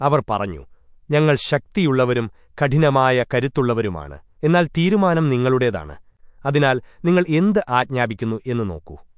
അവർ പറഞ്ഞു ഞങ്ങൾ ശക്തിയുള്ളവരും കഠിനമായ കരുത്തുള്ളവരുമാണ്. എന്നാൽ തീരുമാനം നിങ്ങളുടേതാണ്. അതിനാൽ നിങ്ങൾ എന്ത് ആജ്ഞാപിക്കുന്നു എന്ന് നോക്കൂ.